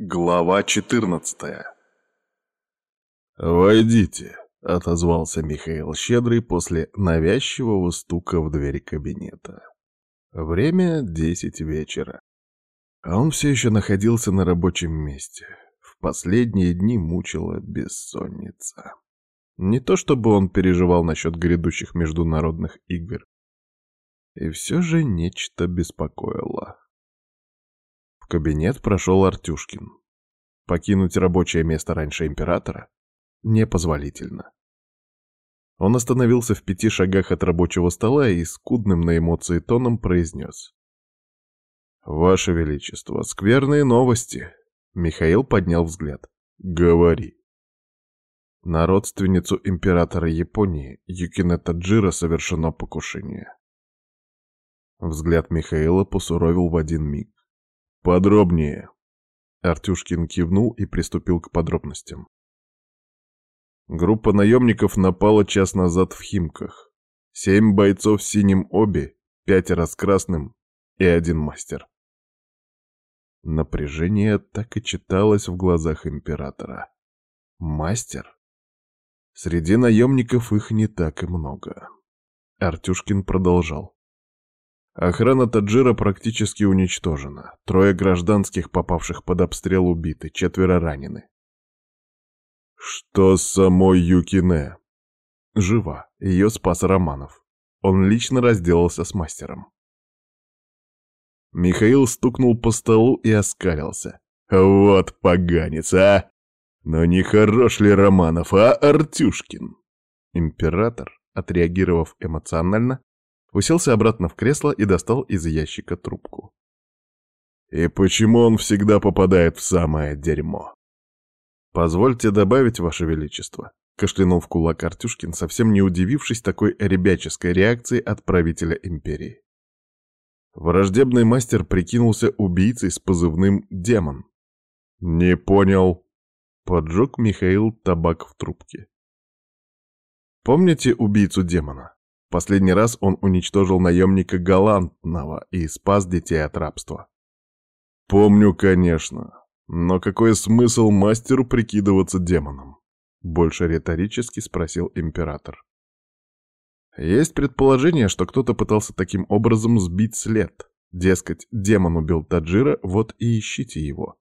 Глава 14 «Войдите», — отозвался Михаил Щедрый после навязчивого стука в двери кабинета. Время десять вечера. А он все еще находился на рабочем месте. В последние дни мучила бессонница. Не то чтобы он переживал насчет грядущих международных игр. И все же нечто беспокоило. В кабинет прошел Артюшкин. Покинуть рабочее место раньше императора непозволительно. Он остановился в пяти шагах от рабочего стола и скудным на эмоции тоном произнес. «Ваше Величество, скверные новости!» Михаил поднял взгляд. «Говори». На родственницу императора Японии Юкине Таджира совершено покушение. Взгляд Михаила посуровил в один миг. «Подробнее». Артюшкин кивнул и приступил к подробностям. Группа наемников напала час назад в Химках. Семь бойцов в синем обе, пятеро с красным и один мастер. Напряжение так и читалось в глазах императора. Мастер? Среди наемников их не так и много. Артюшкин продолжал. Охрана Таджира практически уничтожена. Трое гражданских, попавших под обстрел, убиты, четверо ранены. Что с самой Юкине? Жива. Ее спас Романов. Он лично разделался с мастером. Михаил стукнул по столу и оскалился. «Вот поганец, а! Но не хорош ли Романов, а Артюшкин?» Император, отреагировав эмоционально, уселся обратно в кресло и достал из ящика трубку. «И почему он всегда попадает в самое дерьмо?» «Позвольте добавить, Ваше Величество», — кашлянул в кулак Артюшкин, совсем не удивившись такой ребяческой реакции от правителя империи. Враждебный мастер прикинулся убийцей с позывным «Демон». «Не понял», — поджег Михаил табак в трубке. «Помните убийцу демона? Последний раз он уничтожил наемника Галантного и спас детей от рабства. Помню, конечно. Но какой смысл мастеру прикидываться демоном? Больше риторически спросил император. Есть предположение, что кто-то пытался таким образом сбить след. Дескать, демон убил Таджира, вот и ищите его.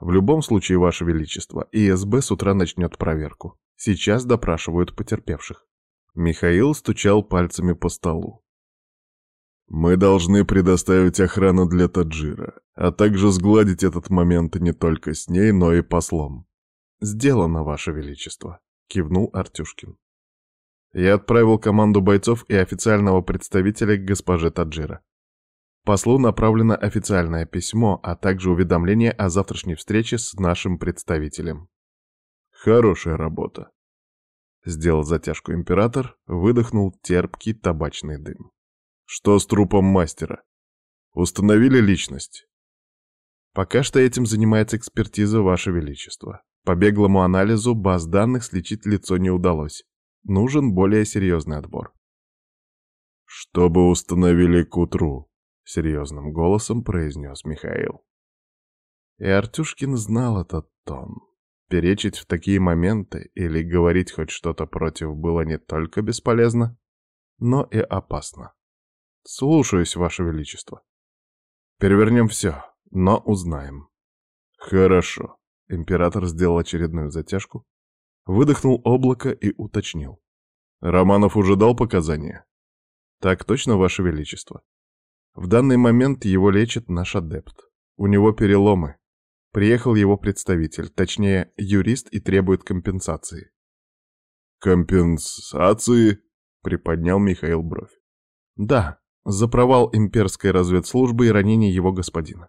В любом случае, Ваше Величество, ИСБ с утра начнет проверку. Сейчас допрашивают потерпевших. Михаил стучал пальцами по столу. «Мы должны предоставить охрану для Таджира, а также сгладить этот момент не только с ней, но и послом». «Сделано, Ваше Величество», — кивнул Артюшкин. Я отправил команду бойцов и официального представителя к госпоже Таджира. Послу направлено официальное письмо, а также уведомление о завтрашней встрече с нашим представителем. Хорошая работа. Сделал затяжку император, выдохнул терпкий табачный дым. Что с трупом мастера? Установили личность? Пока что этим занимается экспертиза, Ваше Величество. По беглому анализу баз данных сличить лицо не удалось. Нужен более серьезный отбор. «Чтобы установили к утру», — серьезным голосом произнес Михаил. И Артюшкин знал этот тон. Перечить в такие моменты или говорить хоть что-то против было не только бесполезно, но и опасно. Слушаюсь, Ваше Величество. Перевернем все, но узнаем. Хорошо. Император сделал очередную затяжку, выдохнул облако и уточнил. Романов уже дал показания? Так точно, Ваше Величество. В данный момент его лечит наш адепт. У него переломы, Приехал его представитель, точнее, юрист и требует компенсации. «Компенсации?» — приподнял Михаил бровь. «Да, за провал имперской разведслужбы и ранение его господина.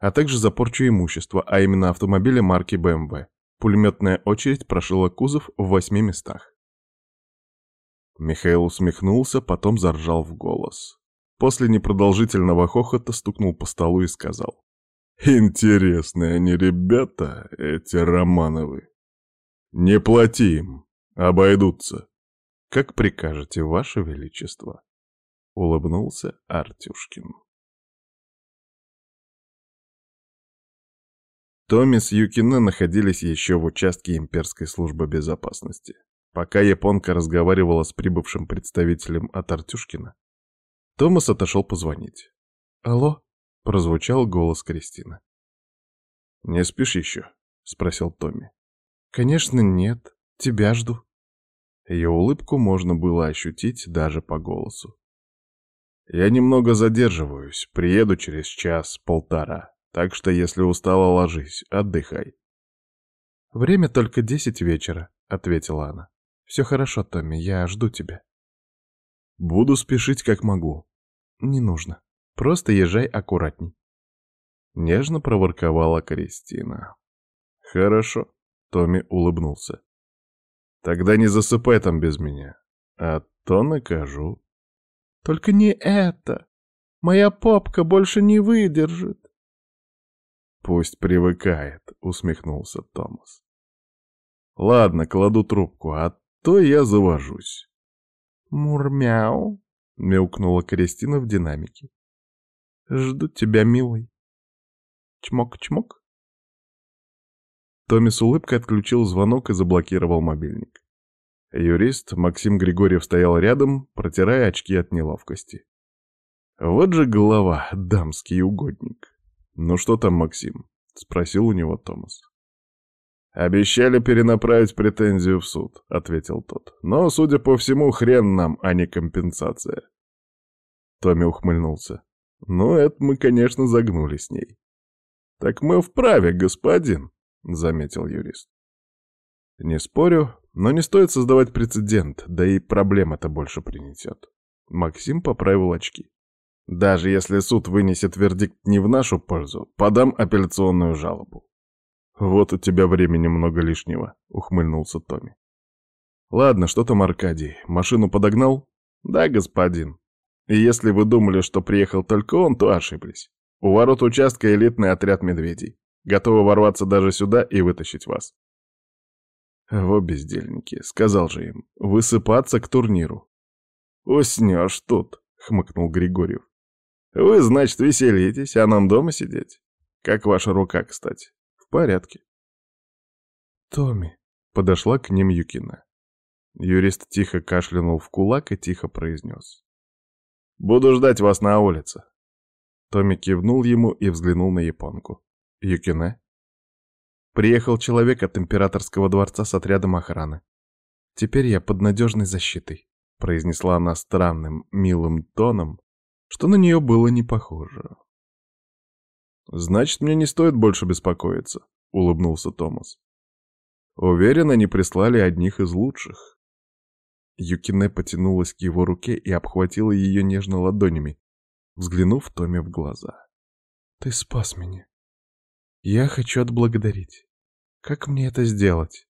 А также за порчу имущества, а именно автомобиля марки BMW. Пулеметная очередь прошила кузов в восьми местах. Михаил усмехнулся, потом заржал в голос. После непродолжительного хохота стукнул по столу и сказал. Интересные они ребята, эти Романовы. Не плати им, обойдутся. Как прикажете, Ваше Величество, — улыбнулся Артюшкин. Томми с Юкине находились еще в участке имперской службы безопасности. Пока японка разговаривала с прибывшим представителем от Артюшкина, Томас отошел позвонить. «Алло?» — прозвучал голос Кристины. «Не спишь еще?» — спросил Томми. «Конечно, нет. Тебя жду». Ее улыбку можно было ощутить даже по голосу. «Я немного задерживаюсь, приеду через час-полтора, так что если устала, ложись, отдыхай». «Время только десять вечера», — ответила она. «Все хорошо, Томми, я жду тебя». «Буду спешить как могу». «Не нужно. Просто езжай аккуратней». Нежно проворковала Кристина. «Хорошо», — Томми улыбнулся. «Тогда не засыпай там без меня, а то накажу». «Только не это! Моя попка больше не выдержит!» «Пусть привыкает», — усмехнулся Томас. «Ладно, кладу трубку, а то я завожусь. «Мурмяу», — мяукнула Кристина в динамике. «Жду тебя, милый». Чмок-чмок. Томми с улыбкой отключил звонок и заблокировал мобильник. Юрист Максим Григорьев стоял рядом, протирая очки от неловкости. Вот же голова, дамский угодник. «Ну что там, Максим?» — спросил у него Томас. «Обещали перенаправить претензию в суд», — ответил тот. «Но, судя по всему, хрен нам, а не компенсация». Томми ухмыльнулся. «Ну, это мы, конечно, загнули с ней». «Так мы вправе, господин», — заметил юрист. «Не спорю, но не стоит создавать прецедент, да и проблем это больше принесет». Максим поправил очки. «Даже если суд вынесет вердикт не в нашу пользу, подам апелляционную жалобу. «Вот у тебя времени много лишнего», — ухмыльнулся Томми. «Ладно, что там Аркадий? Машину подогнал?» «Да, господин. И если вы думали, что приехал только он, то ошиблись. У ворот участка элитный отряд медведей. Готовы ворваться даже сюда и вытащить вас». «Во бездельники», — сказал же им, — «высыпаться к турниру». «Уснешь тут», — хмыкнул Григорьев. «Вы, значит, веселитесь, а нам дома сидеть? Как ваша рука, кстати?» порядке. Томми, подошла к ним Юкина. Юрист тихо кашлянул в кулак и тихо произнес. «Буду ждать вас на улице». Томми кивнул ему и взглянул на японку. «Юкине?» Приехал человек от императорского дворца с отрядом охраны. «Теперь я под надежной защитой», — произнесла она странным, милым тоном, что на нее было не похоже. «Значит, мне не стоит больше беспокоиться», — улыбнулся Томас. «Уверен, они прислали одних из лучших». Юкине потянулась к его руке и обхватила ее нежно ладонями, взглянув Томе в глаза. «Ты спас меня. Я хочу отблагодарить. Как мне это сделать?»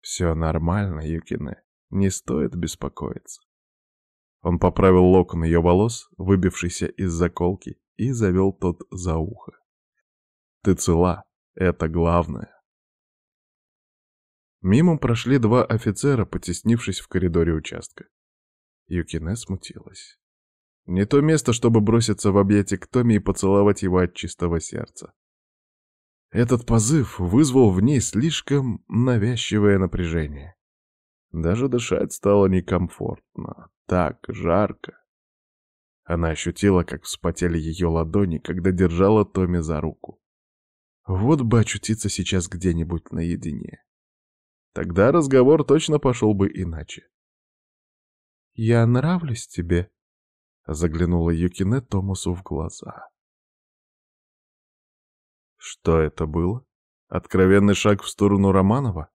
«Все нормально, Юкине. Не стоит беспокоиться». Он поправил локон ее волос, выбившийся из заколки, и завел тот за ухо. «Ты цела, это главное». Мимо прошли два офицера, потеснившись в коридоре участка. Юкине смутилась. Не то место, чтобы броситься в объятия к Томе и поцеловать его от чистого сердца. Этот позыв вызвал в ней слишком навязчивое напряжение. Даже дышать стало некомфортно, так жарко. Она ощутила, как вспотели ее ладони, когда держала Томми за руку. Вот бы очутиться сейчас где-нибудь наедине. Тогда разговор точно пошел бы иначе. «Я нравлюсь тебе?» — заглянула Юкине Томасу в глаза. Что это было? Откровенный шаг в сторону Романова?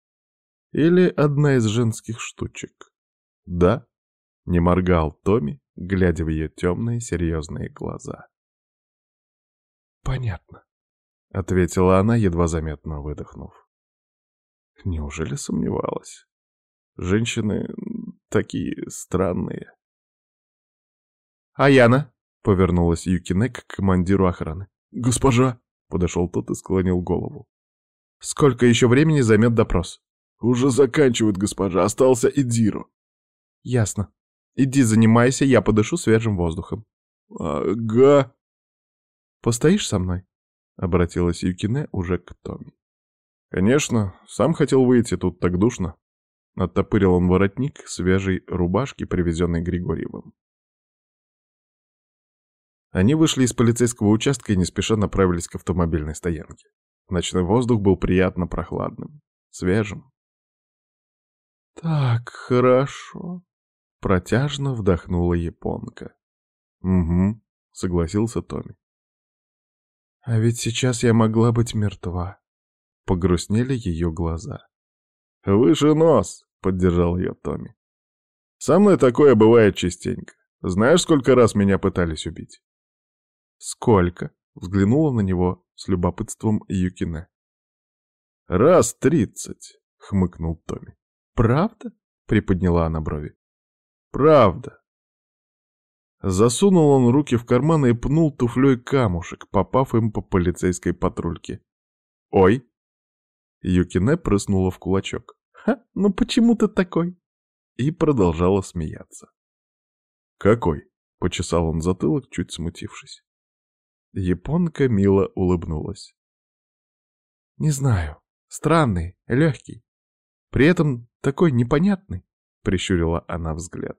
Или одна из женских штучек? Да, не моргал Томми, глядя в ее темные серьезные глаза. «Понятно», — ответила она, едва заметно выдохнув. Неужели сомневалась? Женщины такие странные. «Аяна!» — повернулась Юкине к командиру охраны. «Госпожа!» — подошел тот и склонил голову. «Сколько еще времени займет допрос?» «Уже заканчивают, госпожа. Остался Идиру». «Ясно. Иди занимайся, я подышу свежим воздухом. Ага. Постоишь со мной? обратилась Юкине уже к Томи. «Конечно, сам хотел выйти, тут так душно». Оттопырил он воротник свежей рубашки, привезенной Григорьевым. Они вышли из полицейского участка и не спеша направились к автомобильной стоянке. Ночной воздух был приятно прохладным, свежим. «Так, хорошо», — протяжно вдохнула японка. «Угу», — согласился Томми. «А ведь сейчас я могла быть мертва», — погрустнели ее глаза. «Выше нос», — поддержал ее Томми. «Со мной такое бывает частенько. Знаешь, сколько раз меня пытались убить?» «Сколько?» — взглянула на него с любопытством Юкине. «Раз тридцать», — хмыкнул Томми. «Правда?» — приподняла она брови. «Правда». Засунул он руки в карманы и пнул туфлей камушек, попав им по полицейской патрульке. «Ой!» Юкине прыснула в кулачок. «Ха, ну почему ты такой?» И продолжала смеяться. «Какой?» — почесал он затылок, чуть смутившись. Японка мило улыбнулась. «Не знаю. Странный, легкий. При этом такой непонятный», — прищурила она взгляд.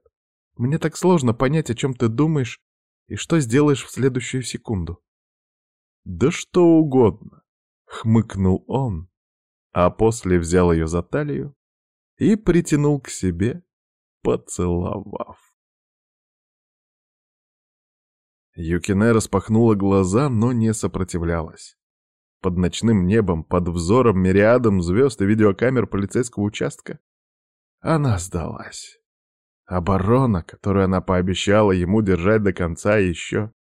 «Мне так сложно понять, о чем ты думаешь и что сделаешь в следующую секунду». «Да что угодно», — хмыкнул он, а после взял ее за талию и притянул к себе, поцеловав. Юкине распахнула глаза, но не сопротивлялась. Под ночным небом, под взором мириадом звезд и видеокамер полицейского участка она сдалась. Оборона, которую она пообещала ему держать до конца еще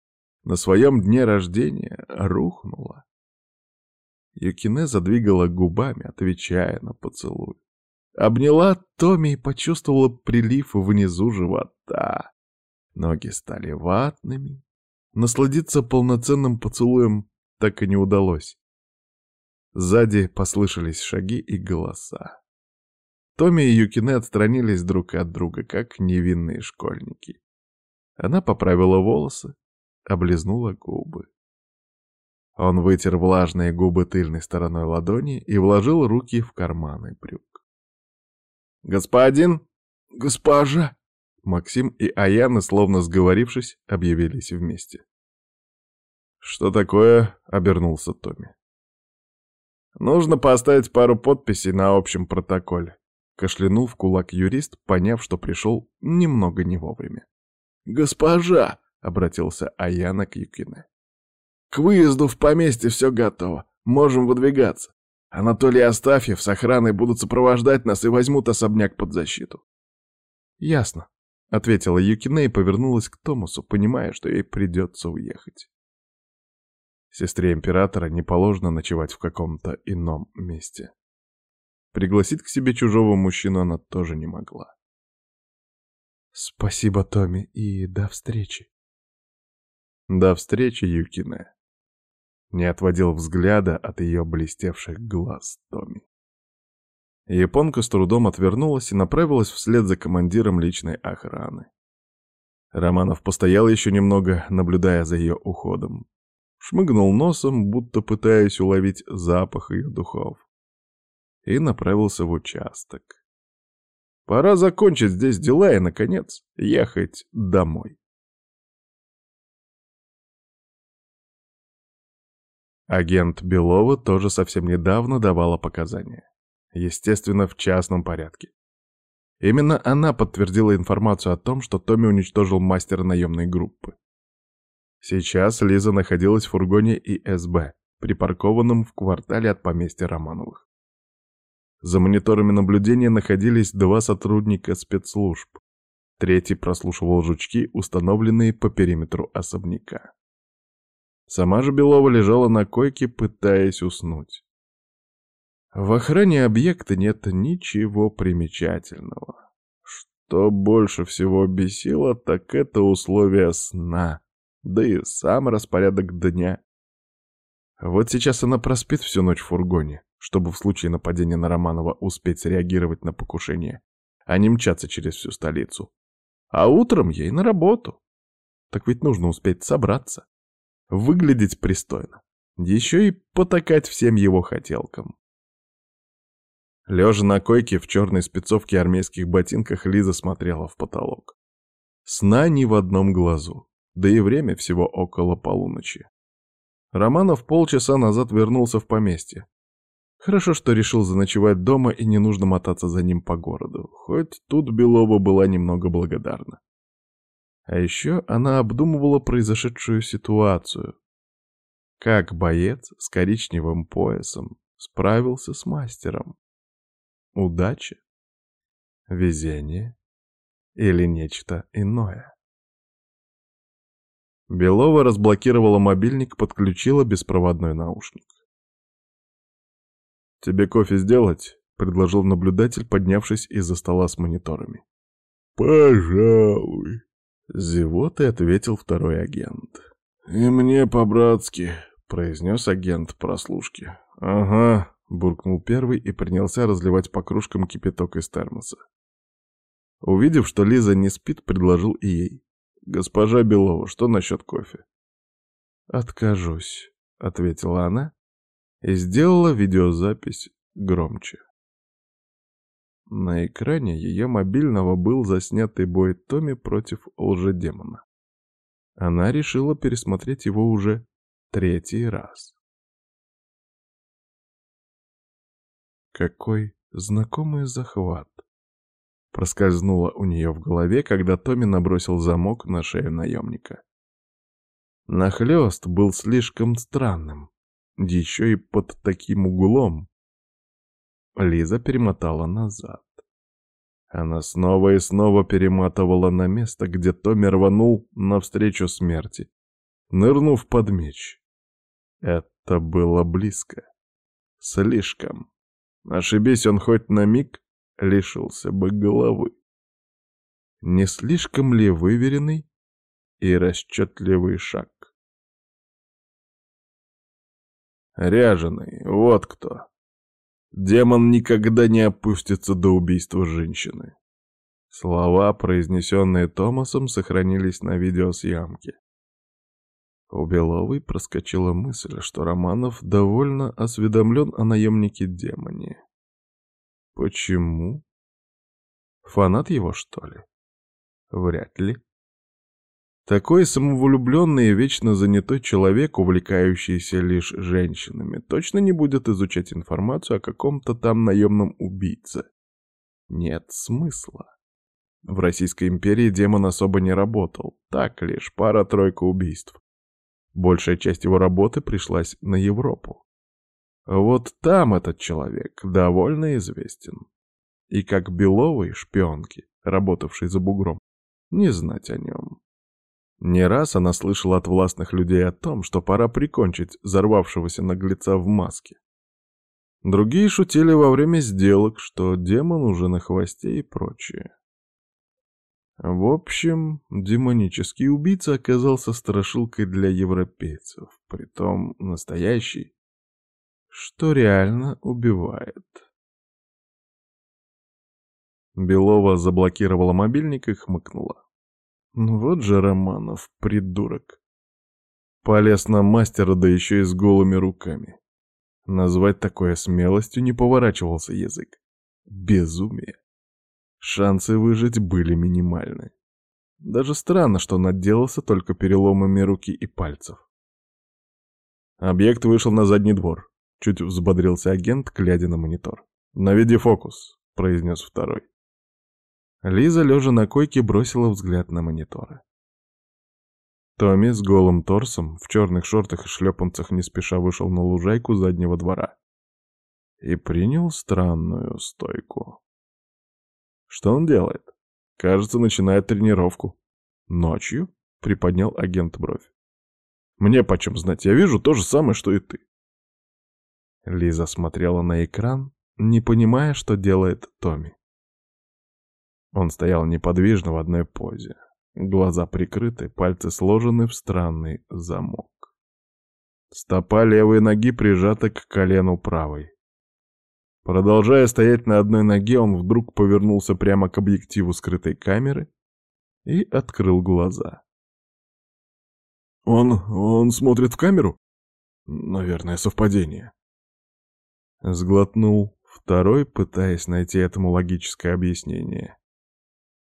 на своем дне рождения, рухнула. Юкине задвигала губами, отвечая на поцелуй. Обняла Томи и почувствовала прилив внизу живота. Ноги стали ватными, Насладиться полноценным поцелуем так и не удалось. Сзади послышались шаги и голоса. Томми и Юкине отстранились друг от друга, как невинные школьники. Она поправила волосы, облизнула губы. Он вытер влажные губы тыльной стороной ладони и вложил руки в карманы брюк. «Господин! Госпожа!» Максим и Аяна, словно сговорившись, объявились вместе. «Что такое?» — обернулся Томми. «Нужно поставить пару подписей на общем протоколе», — кашлянул в кулак юрист, поняв, что пришел немного не вовремя. «Госпожа!» — обратился Аяна к Юкине. «К выезду в поместье все готово. Можем выдвигаться. Анатолий Астафьев с охраной будут сопровождать нас и возьмут особняк под защиту». «Ясно», — ответила Юкине и повернулась к Томасу, понимая, что ей придется уехать. Сестре императора не положено ночевать в каком-то ином месте. Пригласить к себе чужого мужчину она тоже не могла. «Спасибо, Томми, и до встречи». «До встречи, Юкине». Не отводил взгляда от ее блестевших глаз Томми. Японка с трудом отвернулась и направилась вслед за командиром личной охраны. Романов постоял еще немного, наблюдая за ее уходом шмыгнул носом, будто пытаясь уловить запах ее духов, и направился в участок. Пора закончить здесь дела и, наконец, ехать домой. Агент Белова тоже совсем недавно давала показания. Естественно, в частном порядке. Именно она подтвердила информацию о том, что Томми уничтожил мастера наемной группы. Сейчас Лиза находилась в фургоне ИСБ, припаркованном в квартале от поместья Романовых. За мониторами наблюдения находились два сотрудника спецслужб. Третий прослушивал жучки, установленные по периметру особняка. Сама же Белова лежала на койке, пытаясь уснуть. В охране объекта нет ничего примечательного. Что больше всего бесило, так это условия сна да и сам распорядок дня. Вот сейчас она проспит всю ночь в фургоне, чтобы в случае нападения на Романова успеть реагировать на покушение, а не мчаться через всю столицу. А утром ей на работу. Так ведь нужно успеть собраться, выглядеть пристойно, Еще и потакать всем его хотелкам. Лежа на койке в черной спецовке армейских ботинках, Лиза смотрела в потолок. Сна ни в одном глазу, да и время всего около полуночи. Романов полчаса назад вернулся в поместье. Хорошо, что решил заночевать дома и не нужно мотаться за ним по городу, хоть тут Белова была немного благодарна. А еще она обдумывала произошедшую ситуацию. Как боец с коричневым поясом справился с мастером? Удача? Везение? Или нечто иное? Белова разблокировала мобильник, подключила беспроводной наушник. «Тебе кофе сделать?» — предложил наблюдатель, поднявшись из-за стола с мониторами. «Пожалуй», — зевотой ответил второй агент. «И мне по-братски», — произнес агент прослушки. «Ага», — буркнул первый и принялся разливать по кружкам кипяток из термоса. Увидев, что Лиза не спит, предложил и ей. «Госпожа Белова, что насчет кофе?» «Откажусь», — ответила она и сделала видеозапись громче. На экране ее мобильного был заснятый бой Томми против лжедемона. Она решила пересмотреть его уже третий раз. Какой знакомый захват. Проскользнуло у нее в голове, когда Томми набросил замок на шею наемника. Нахлёст был слишком странным, еще и под таким углом. Лиза перемотала назад. Она снова и снова перематывала на место, где Томми рванул навстречу смерти, нырнув под меч. Это было близко. Слишком. Ошибись он хоть на миг, лишился бы головы. Не слишком ли выверенный и расчетливый шаг? Ряженый, вот кто. Демон никогда не опустится до убийства женщины. Слова, произнесенные Томасом, сохранились на видеосъемке. У Беловой проскочила мысль, что Романов довольно осведомлен о наемнике-демоне. Почему? Фанат его, что ли? Вряд ли. Такой самовлюбленный и вечно занятой человек, увлекающийся лишь женщинами, точно не будет изучать информацию о каком-то там наемном убийце. Нет смысла. В Российской империи демон особо не работал, так лишь пара-тройка убийств. Большая часть его работы пришлась на Европу. Вот там этот человек довольно известен. И как Беловой шпионки, работавшей за бугром, не знать о нем. Не раз она слышала от властных людей о том, что пора прикончить взорвавшегося наглеца в маске. Другие шутили во время сделок, что демон уже на хвосте и прочее. В общем, демонический убийца оказался страшилкой для европейцев, притом настоящий, что реально убивает. Белова заблокировала мобильник и хмыкнула. Ну вот же Романов, придурок. Полез на мастера, да еще и с голыми руками. Назвать такое смелостью не поворачивался язык. Безумие. Шансы выжить были минимальны. Даже странно, что он отделался только переломами руки и пальцев. Объект вышел на задний двор. Чуть взбодрился агент, глядя на монитор. «Наведи фокус», — произнес второй. Лиза, лежа на койке, бросила взгляд на мониторы. Томми с голым торсом, в черных шортах и шлепанцах не спеша вышел на лужайку заднего двора и принял странную стойку. Что он делает? Кажется, начинает тренировку. Ночью? Приподнял агент бровь. Мне почем знать, я вижу то же самое, что и ты. Лиза смотрела на экран, не понимая, что делает Томми. Он стоял неподвижно в одной позе. Глаза прикрыты, пальцы сложены в странный замок. Стопа левой ноги прижата к колену правой. Продолжая стоять на одной ноге, он вдруг повернулся прямо к объективу скрытой камеры и открыл глаза. «Он... он смотрит в камеру?» Наверное, совпадение. Сглотнул второй, пытаясь найти этому логическое объяснение.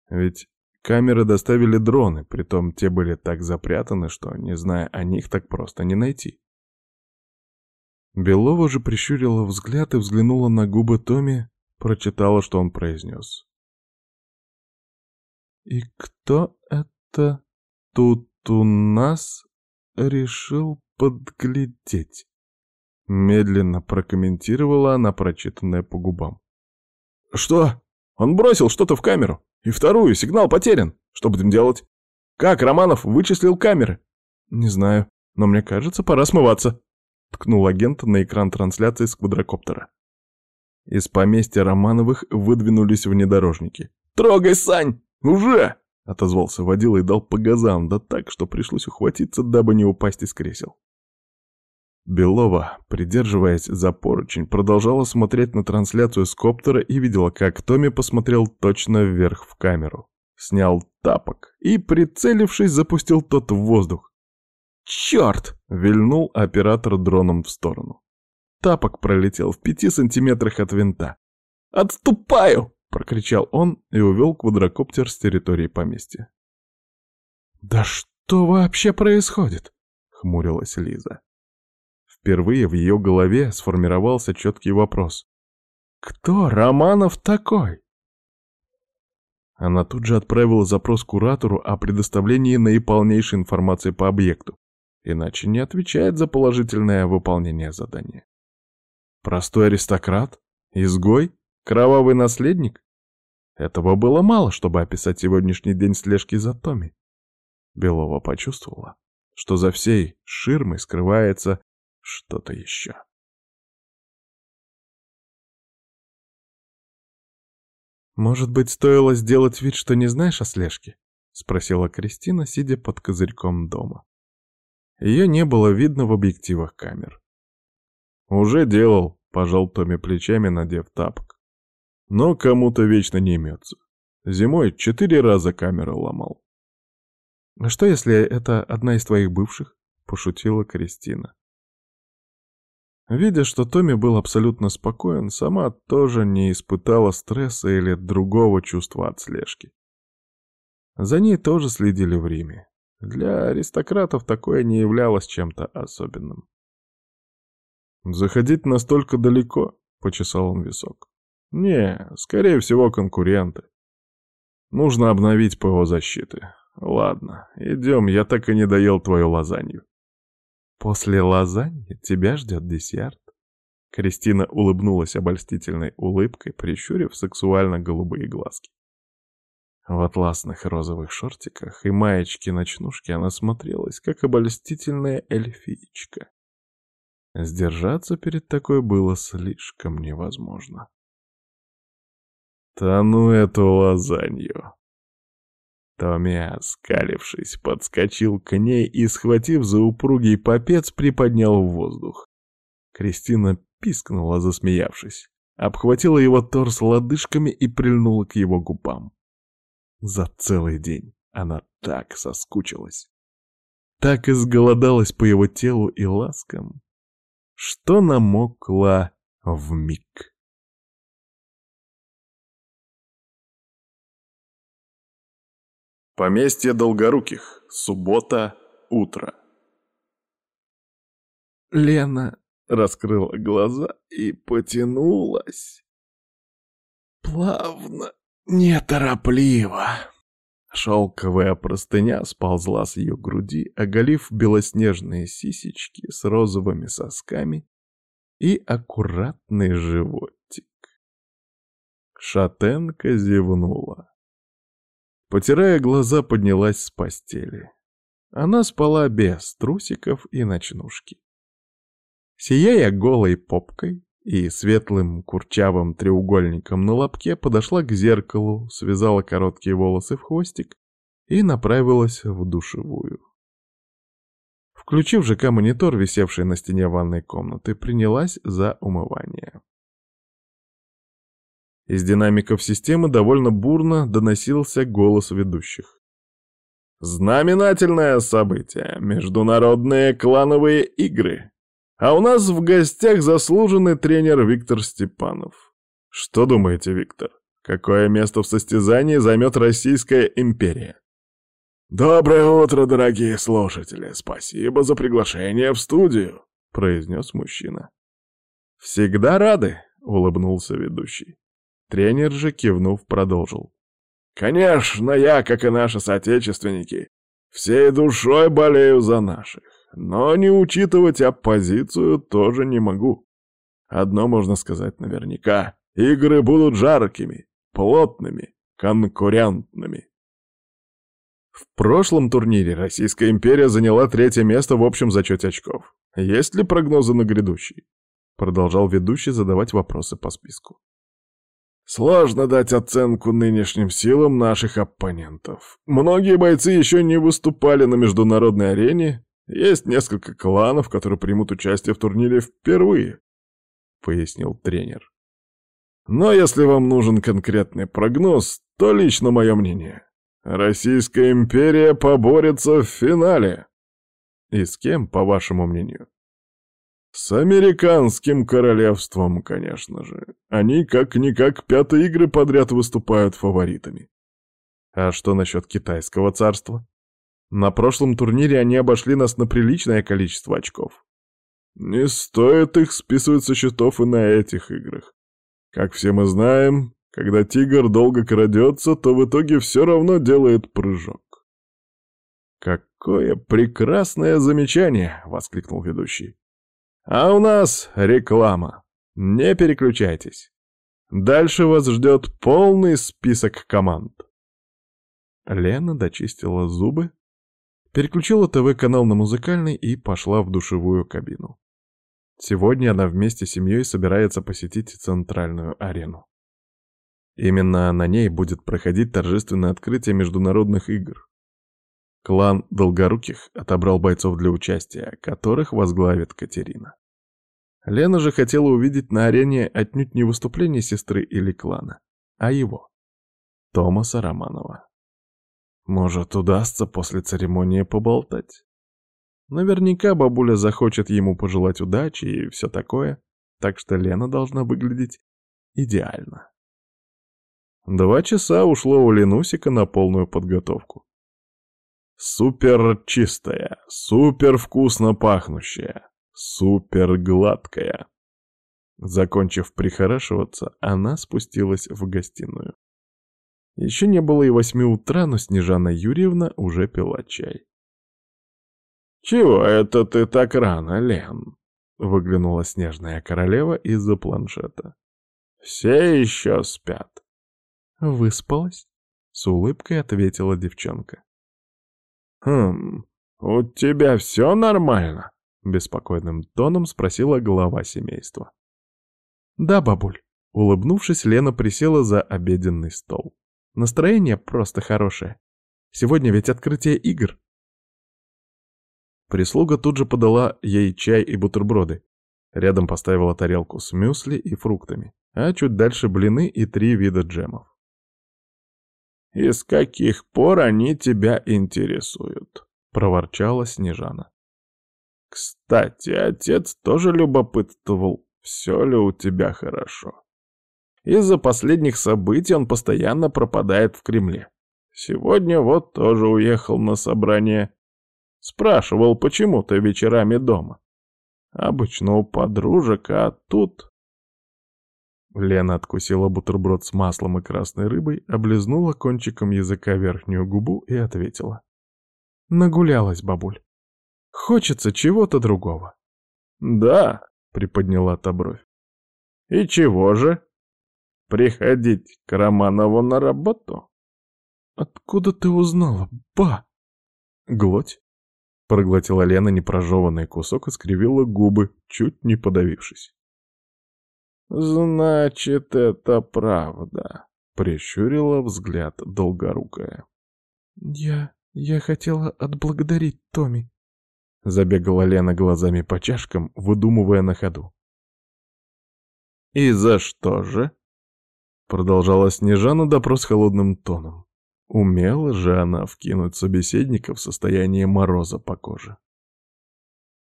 Ведь камеры доставили дроны, притом те были так запрятаны, что, не зная о них, так просто не найти. Белова же прищурила взгляд и взглянула на губы Томи, прочитала, что он произнес. «И кто это тут у нас решил подглядеть?» Медленно прокомментировала она прочитанное по губам. «Что? Он бросил что-то в камеру. И вторую, сигнал потерян. Что будем делать? Как Романов вычислил камеры?» «Не знаю, но мне кажется, пора смываться», — ткнул агент на экран трансляции с квадрокоптера. Из поместья Романовых выдвинулись внедорожники. «Трогай, Сань! Уже!» — отозвался водила и дал по газам, да так, что пришлось ухватиться, дабы не упасть из кресел. Белова, придерживаясь за поручень, продолжала смотреть на трансляцию с коптера и видела, как Томми посмотрел точно вверх в камеру. Снял тапок и, прицелившись, запустил тот в воздух. «Черт!» — вильнул оператор дроном в сторону. Тапок пролетел в пяти сантиметрах от винта. «Отступаю!» — прокричал он и увел квадрокоптер с территории поместья. «Да что вообще происходит?» — хмурилась Лиза. Впервые в ее голове сформировался четкий вопрос. «Кто Романов такой?» Она тут же отправила запрос куратору о предоставлении наиполнейшей информации по объекту, иначе не отвечает за положительное выполнение задания. Простой аристократ? Изгой? Кровавый наследник? Этого было мало, чтобы описать сегодняшний день слежки за Томи. Белова почувствовала, что за всей ширмой скрывается что-то еще. «Может быть, стоило сделать вид, что не знаешь о слежке?» — спросила Кристина, сидя под козырьком дома. Ее не было видно в объективах камер. «Уже делал», — пожал Томми плечами, надев тапок. «Но кому-то вечно не имется. Зимой четыре раза камеру ломал». «А что, если это одна из твоих бывших?» — пошутила Кристина. Видя, что Томми был абсолютно спокоен, сама тоже не испытала стресса или другого чувства от слежки. За ней тоже следили в Риме. Для аристократов такое не являлось чем-то особенным. «Заходить настолько далеко?» — почесал он висок. «Не, скорее всего, конкуренты. Нужно обновить ПО защиты. Ладно, идем, я так и не доел твою лазанью». После лазаньи тебя ждет десерт. Кристина улыбнулась обольстительной улыбкой, прищурив сексуально-голубые глазки. В атласных розовых шортиках и маечке-ночнушке она смотрелась, как обольстительная эльфичка. Сдержаться перед такой было слишком невозможно. «Та эту лазанью!» Томми, оскалившись, подскочил к ней и, схватив за упругий попец, приподнял в воздух. Кристина пискнула, засмеявшись, обхватила его торс лодыжками и прильнула к его губам. За целый день она так соскучилась, так изголодалась по его телу и ласкам, что намокла вмиг. Поместье Долгоруких. Суббота. Утро. Лена раскрыла глаза и потянулась. Плавно, неторопливо. Шелковая простыня сползла с ее груди, оголив белоснежные сисечки с розовыми сосками и аккуратный животик. Шатенка зевнула. Потирая глаза, поднялась с постели. Она спала без трусиков и ночнушки. Сияя голой попкой и светлым курчавым треугольником на лобке, подошла к зеркалу, связала короткие волосы в хвостик и направилась в душевую. Включив ЖК-монитор, висевший на стене ванной комнаты, принялась за умывание. Из динамиков системы довольно бурно доносился голос ведущих. Знаменательное событие — международные клановые игры. А у нас в гостях заслуженный тренер Виктор Степанов. Что думаете, Виктор? Какое место в состязании займет Российская империя? «Доброе утро, дорогие слушатели! Спасибо за приглашение в студию!» — произнес мужчина. «Всегда рады!» — улыбнулся ведущий. Тренер же, кивнув, продолжил. «Конечно, я, как и наши соотечественники, всей душой болею за наших, но не учитывать оппозицию тоже не могу. Одно можно сказать наверняка — игры будут жаркими, плотными, конкурентными». В прошлом турнире Российская империя заняла третье место в общем зачете очков. Есть ли прогнозы на грядущий? Продолжал ведущий задавать вопросы по списку. Сложно дать оценку нынешним силам наших оппонентов. Многие бойцы еще не выступали на международной арене. Есть несколько кланов, которые примут участие в турнире впервые, — пояснил тренер. Но если вам нужен конкретный прогноз, то лично мое мнение. Российская империя поборется в финале. И с кем, по вашему мнению? С американским королевством, конечно же. Они как-никак пятые игры подряд выступают фаворитами. А что насчет китайского царства? На прошлом турнире они обошли нас на приличное количество очков. Не стоит их списывать со счетов и на этих играх. Как все мы знаем, когда тигр долго крадется, то в итоге все равно делает прыжок. «Какое прекрасное замечание!» — воскликнул ведущий. «А у нас реклама. Не переключайтесь. Дальше вас ждет полный список команд». Лена дочистила зубы, переключила ТВ-канал на музыкальный и пошла в душевую кабину. Сегодня она вместе с семьей собирается посетить центральную арену. Именно на ней будет проходить торжественное открытие международных игр. Клан Долгоруких отобрал бойцов для участия, которых возглавит Катерина. Лена же хотела увидеть на арене отнюдь не выступление сестры или клана, а его, Томаса Романова. Может, удастся после церемонии поболтать? Наверняка бабуля захочет ему пожелать удачи и все такое, так что Лена должна выглядеть идеально. Два часа ушло у Ленусика на полную подготовку. Супер чистая, супер вкусно пахнущая, супер гладкая. Закончив прихорашиваться, она спустилась в гостиную. Еще не было и восьми утра, но Снежана Юрьевна уже пила чай. «Чего это ты так рано, Лен?» — выглянула снежная королева из-за планшета. «Все еще спят». «Выспалась?» — с улыбкой ответила девчонка. «Хм, у тебя все нормально?» — беспокойным тоном спросила глава семейства. «Да, бабуль», — улыбнувшись, Лена присела за обеденный стол. «Настроение просто хорошее. Сегодня ведь открытие игр». Прислуга тут же подала ей чай и бутерброды. Рядом поставила тарелку с мюсли и фруктами, а чуть дальше блины и три вида джемов. «И с каких пор они тебя интересуют?» — проворчала Снежана. «Кстати, отец тоже любопытствовал, все ли у тебя хорошо. Из-за последних событий он постоянно пропадает в Кремле. Сегодня вот тоже уехал на собрание. Спрашивал, почему ты вечерами дома. Обычно у подружек, а тут...» Лена откусила бутерброд с маслом и красной рыбой, облизнула кончиком языка верхнюю губу и ответила. Нагулялась бабуль. Хочется чего-то другого. «Да», — приподняла та бровь. «И чего же? Приходить к Романову на работу?» «Откуда ты узнала, ба?» «Глоть», — проглотила Лена непрожеванный кусок и скривила губы, чуть не подавившись. «Значит, это правда», — прищурила взгляд долгорукая. «Я... я хотела отблагодарить Томи», — забегала Лена глазами по чашкам, выдумывая на ходу. «И за что же?» — продолжала Снежана допрос холодным тоном. Умела же она вкинуть собеседника в состояние мороза по коже.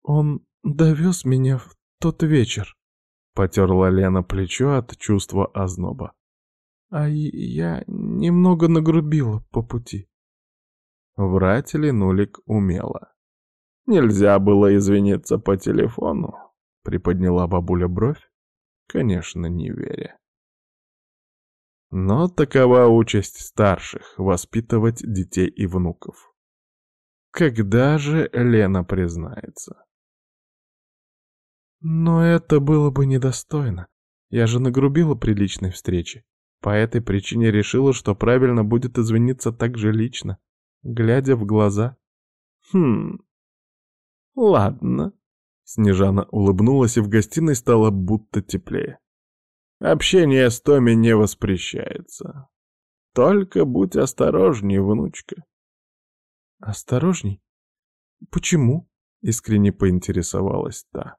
«Он довез меня в тот вечер», — потерла Лена плечо от чувства озноба. «А я немного нагрубила по пути». Врать Ленулик умела. «Нельзя было извиниться по телефону», — приподняла бабуля бровь, конечно, не веря. Но такова участь старших — воспитывать детей и внуков. Когда же Лена признается? Но это было бы недостойно. Я же нагрубила при личной встрече. По этой причине решила, что правильно будет извиниться так же лично, глядя в глаза. Хм, ладно. Снежана улыбнулась, и в гостиной стало будто теплее. Общение с Томи не воспрещается. Только будь осторожней, внучка. Осторожней? Почему? Искренне поинтересовалась та.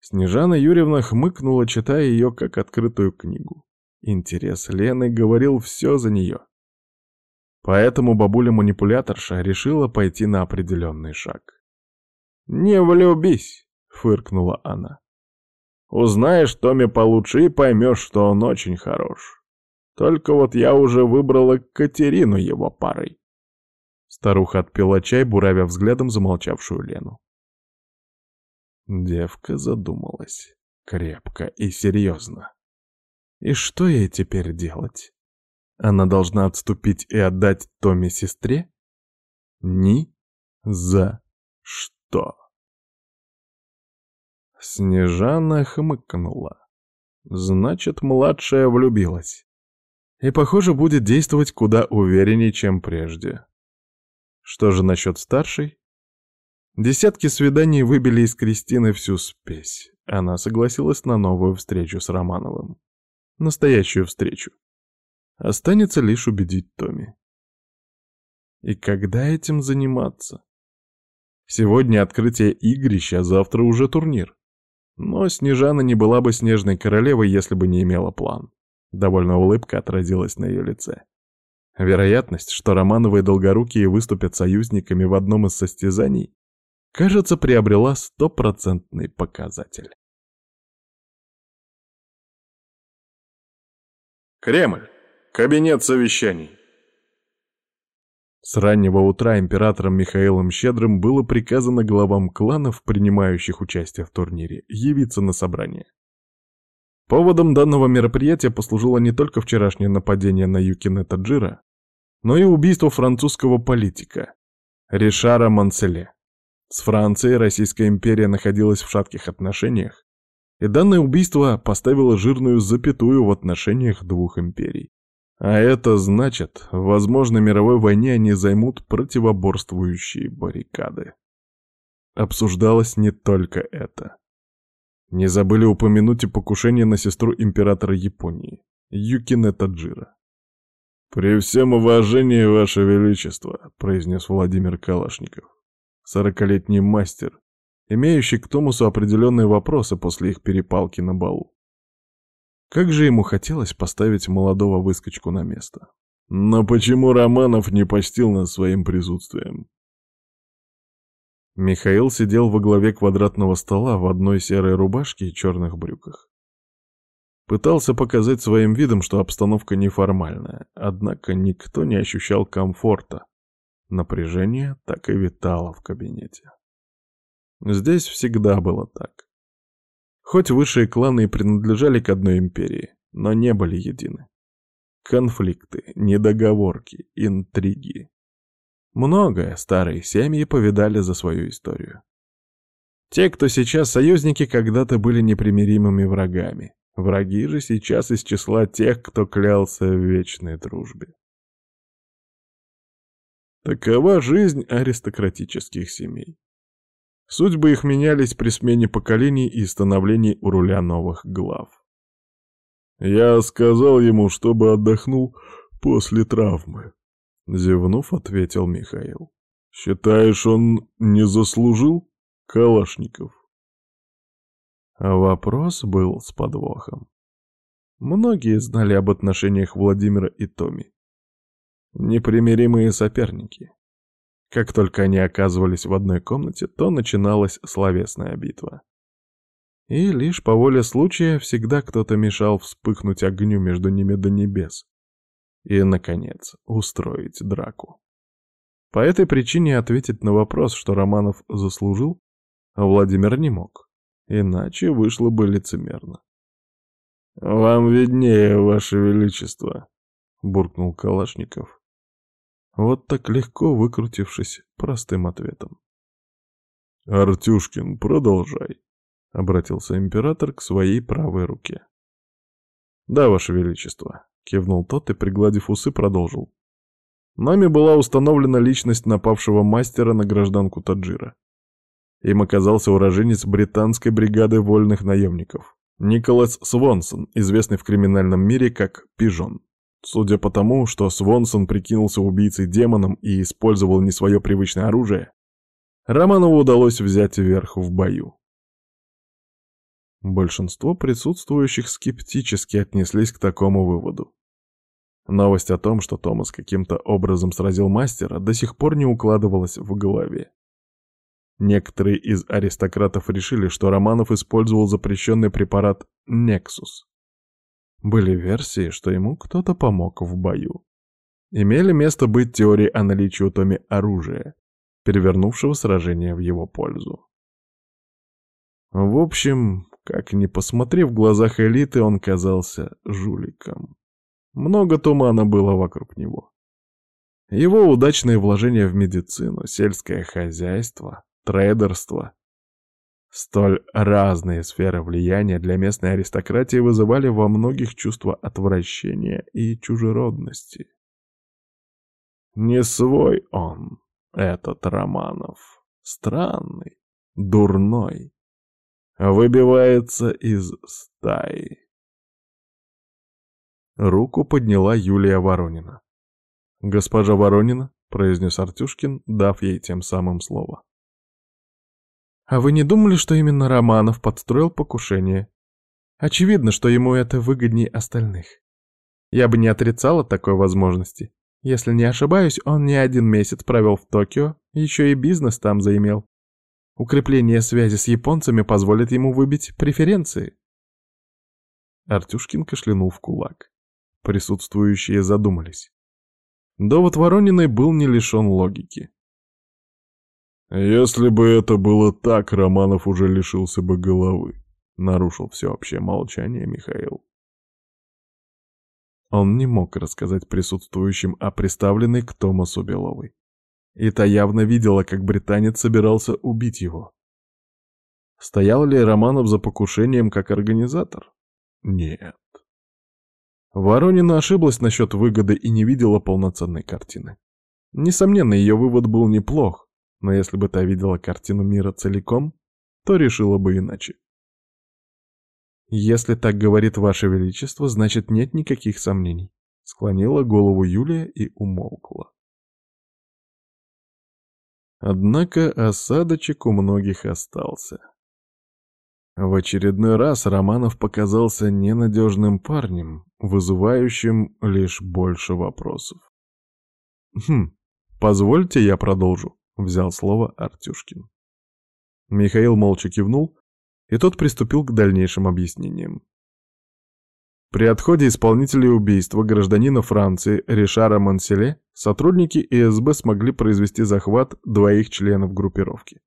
Снежана Юрьевна хмыкнула, читая ее как открытую книгу. Интерес Лены говорил все за нее. Поэтому бабуля-манипуляторша решила пойти на определенный шаг. «Не влюбись!» — фыркнула она. Узнаешь Томми получше и поймешь, что он очень хорош. Только вот я уже выбрала Катерину его парой. Старуха отпила чай, буравя взглядом замолчавшую Лену. Девка задумалась. Крепко и серьезно. И что ей теперь делать? Она должна отступить и отдать Томе сестре? Ни за что. Снежана хмыкнула. Значит, младшая влюбилась. И, похоже, будет действовать куда увереннее, чем прежде. Что же насчет старшей? Десятки свиданий выбили из Кристины всю спесь. Она согласилась на новую встречу с Романовым. Настоящую встречу. Останется лишь убедить Томи. И когда этим заниматься? Сегодня открытие игрища, а завтра уже турнир. Но Снежана не была бы снежной королевой, если бы не имела план. Довольно улыбка отразилась на ее лице. Вероятность, что Романовы и Долгорукие выступят союзниками в одном из состязаний, кажется, приобрела стопроцентный показатель. Кремль. Кабинет совещаний. С раннего утра императором Михаилом Щедрым было приказано главам кланов, принимающих участие в турнире, явиться на собрание. Поводом данного мероприятия послужило не только вчерашнее нападение на Юкине Таджира, но и убийство французского политика Ришара Манселе. С Францией Российская империя находилась в шатких отношениях, и данное убийство поставило жирную запятую в отношениях двух империй. А это значит, в возможной мировой войне они займут противоборствующие баррикады. Обсуждалось не только это. Не забыли упомянуть и покушение на сестру императора Японии, Юкине Таджира. «При всем уважении, Ваше Величество», — произнес Владимир Калашников, сорокалетний мастер, имеющий к Томусу определенные вопросы после их перепалки на балу. Как же ему хотелось поставить молодого выскочку на место. Но почему Романов не постил нас своим присутствием? Михаил сидел во главе квадратного стола в одной серой рубашке и черных брюках. Пытался показать своим видом, что обстановка неформальная, однако никто не ощущал комфорта. Напряжение так и витало в кабинете. Здесь всегда было так. Хоть высшие кланы и принадлежали к одной империи, но не были едины. Конфликты, недоговорки, интриги. Многое старые семьи повидали за свою историю. Те, кто сейчас союзники, когда-то были непримиримыми врагами. Враги же сейчас из числа тех, кто клялся в вечной дружбе. Такова жизнь аристократических семей. Судьбы их менялись при смене поколений и становлении у руля новых глав. «Я сказал ему, чтобы отдохнул после травмы», — зевнув, ответил Михаил. «Считаешь, он не заслужил Калашников?» Вопрос был с подвохом. Многие знали об отношениях Владимира и Томи. Непримиримые соперники. Как только они оказывались в одной комнате, то начиналась словесная битва. И лишь по воле случая всегда кто-то мешал вспыхнуть огню между ними до небес. И, наконец, устроить драку. По этой причине ответить на вопрос, что Романов заслужил, Владимир не мог. Иначе вышло бы лицемерно. «Вам виднее, Ваше Величество», — буркнул Калашников. Вот так легко выкрутившись простым ответом. «Артюшкин, продолжай», — обратился император к своей правой руке. «Да, Ваше Величество», — кивнул тот и, пригладив усы, продолжил. «Нами была установлена личность напавшего мастера на гражданку Таджира. Им оказался уроженец британской бригады вольных наемников. Николас Свонсон, известный в криминальном мире как Пижон. Судя по тому, что Свонсон прикинулся убийцей-демоном и использовал не свое привычное оружие, Романову удалось взять верх в бою. Большинство присутствующих скептически отнеслись к такому выводу. Новость о том, что Томас каким-то образом сразил мастера, до сих пор не укладывалась в голове. Некоторые из аристократов решили, что Романов использовал запрещенный препарат «Нексус». Были версии, что ему кто-то помог в бою. Имели место быть теории о наличии у Томи оружия, перевернувшего сражение в его пользу. В общем, как ни посмотри, в глазах элиты он казался жуликом. Много тумана было вокруг него. Его удачные вложения в медицину, сельское хозяйство, трейдерство. Столь разные сферы влияния для местной аристократии вызывали во многих чувство отвращения и чужеродности. Не свой он, этот Романов. Странный, дурной. Выбивается из стаи. Руку подняла Юлия Воронина. «Госпожа Воронина», — произнес Артюшкин, дав ей тем самым слово. А вы не думали, что именно Романов подстроил покушение? Очевидно, что ему это выгоднее остальных. Я бы не отрицала такой возможности. Если не ошибаюсь, он не один месяц провел в Токио, еще и бизнес там заимел. Укрепление связи с японцами позволит ему выбить преференции. Артюшкин кашлянул в кулак. Присутствующие задумались. Довод Ворониной был не лишен логики. «Если бы это было так, Романов уже лишился бы головы», — нарушил всеобщее молчание Михаил. Он не мог рассказать присутствующим о приставленной к Томасу Беловой. И та явно видела, как британец собирался убить его. Стоял ли Романов за покушением как организатор? Нет. Воронина ошиблась насчет выгоды и не видела полноценной картины. Несомненно, ее вывод был неплох, но если бы та видела картину мира целиком, то решила бы иначе. «Если так говорит Ваше Величество, значит нет никаких сомнений», — склонила голову Юлия и умолкла. Однако осадочек у многих остался. В очередной раз Романов показался ненадежным парнем, вызывающим лишь больше вопросов. «Хм, позвольте я продолжу», Взял слово Артюшкин. Михаил молча кивнул, и тот приступил к дальнейшим объяснениям. При отходе исполнителей убийства гражданина Франции Ришара Монселе сотрудники ИСБ смогли произвести захват двоих членов группировки.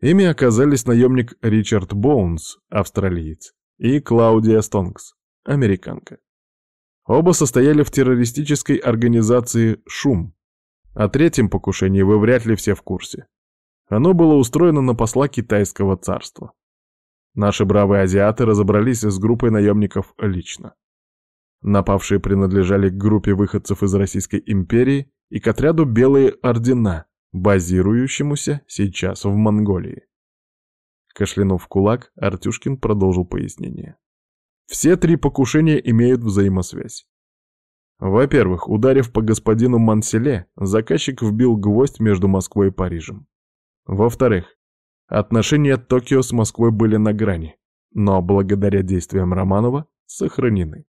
Ими оказались наемник Ричард Боунс, австралиец, и Клаудия Стонгс, американка. Оба состояли в террористической организации «Шум», о третьем покушении вы вряд ли все в курсе. Оно было устроено на посла китайского царства. Наши бравые азиаты разобрались с группой наемников лично. Напавшие принадлежали к группе выходцев из Российской империи и к отряду «Белые ордена», базирующемуся сейчас в Монголии. Кашлянув кулак, Артюшкин продолжил пояснение. Все три покушения имеют взаимосвязь. Во-первых, ударив по господину Манселе, заказчик вбил гвоздь между Москвой и Парижем. Во-вторых, отношения Токио с Москвой были на грани, но благодаря действиям Романова сохранены.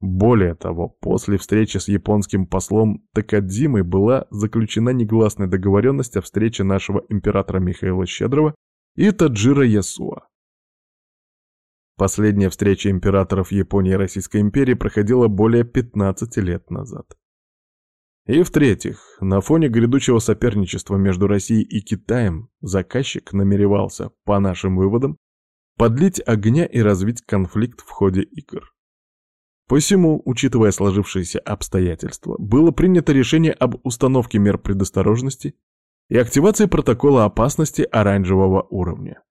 Более того, после встречи с японским послом Такадзимой была заключена негласная договоренность о встрече нашего императора Михаила Щедрого и Таджира Ясуа. Последняя встреча императоров Японии и Российской империи проходила более 15 лет назад. И в-третьих, на фоне грядущего соперничества между Россией и Китаем заказчик намеревался, по нашим выводам, подлить огня и развить конфликт в ходе игр. Посему, учитывая сложившиеся обстоятельства, было принято решение об установке мер предосторожности и активации протокола опасности оранжевого уровня.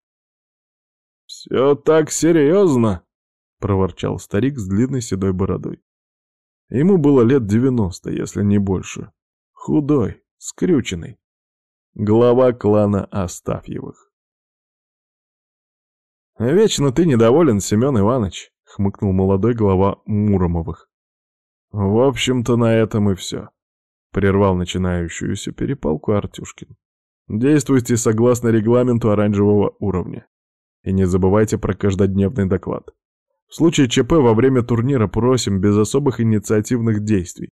«Все так серьезно?» — проворчал старик с длинной седой бородой. Ему было лет девяносто, если не больше. Худой, скрюченный. Глава клана Астафьевых. «Вечно ты недоволен, Семен Иванович», — хмыкнул молодой глава Муромовых. «В общем-то, на этом и все», — прервал начинающуюся перепалку Артюшкин. «Действуйте согласно регламенту оранжевого уровня. И не забывайте про каждодневный доклад. В случае ЧП во время турнира просим без особых инициативных действий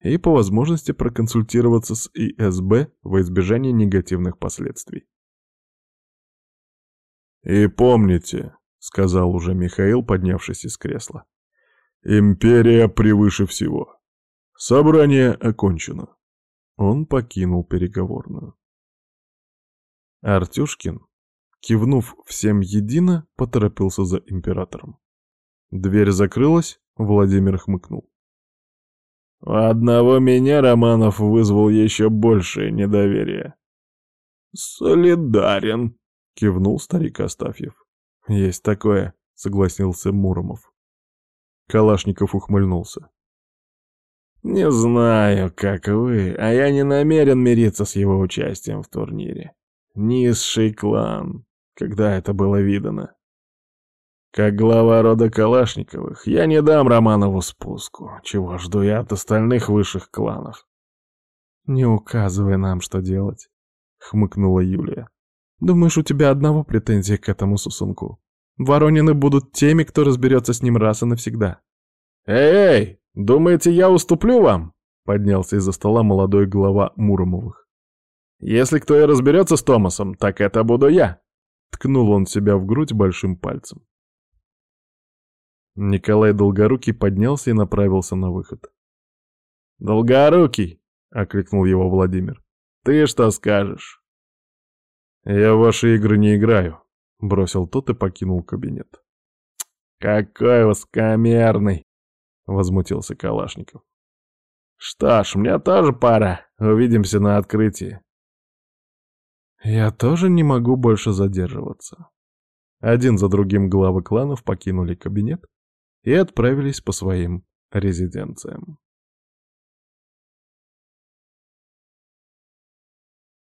и по возможности проконсультироваться с ИСБ во избежание негативных последствий. «И помните», — сказал уже Михаил, поднявшись из кресла, — «империя превыше всего. Собрание окончено». Он покинул переговорную. Артюшкин, кивнув всем едино, поторопился за императором. Дверь закрылась, Владимир хмыкнул. Одного меня Романов вызвал еще большее недоверие. «Солидарен», — кивнул старик Астафьев. «Есть такое», — согласился Муромов. Калашников ухмыльнулся. «Не знаю, как вы, а я не намерен мириться с его участием в турнире. Низший клан, когда это было видано. Как глава рода Калашниковых, я не дам Романову спуску, чего жду я от остальных высших кланов. «Не указывай нам, что делать», — хмыкнула Юлия. «Думаешь, у тебя одного претензия к этому сусунку? Воронины будут теми, кто разберется с ним раз и навсегда». «Эй-эй, думаете, я уступлю вам?» — поднялся из-за стола молодой глава Муромовых. «Если кто и разберется с Томасом, так это буду я!» Ткнул он себя в грудь большим пальцем. Николай Долгорукий поднялся и направился на выход. «Долгорукий!» — окликнул его Владимир. «Ты что скажешь?» «Я в ваши игры не играю», — бросил тот и покинул кабинет. «Какой высокомерный!» — возмутился Калашников. «Что ж, мне тоже пора. Увидимся на открытии». «Я тоже не могу больше задерживаться». Один за другим главы кланов покинули кабинет, и отправились по своим резиденциям.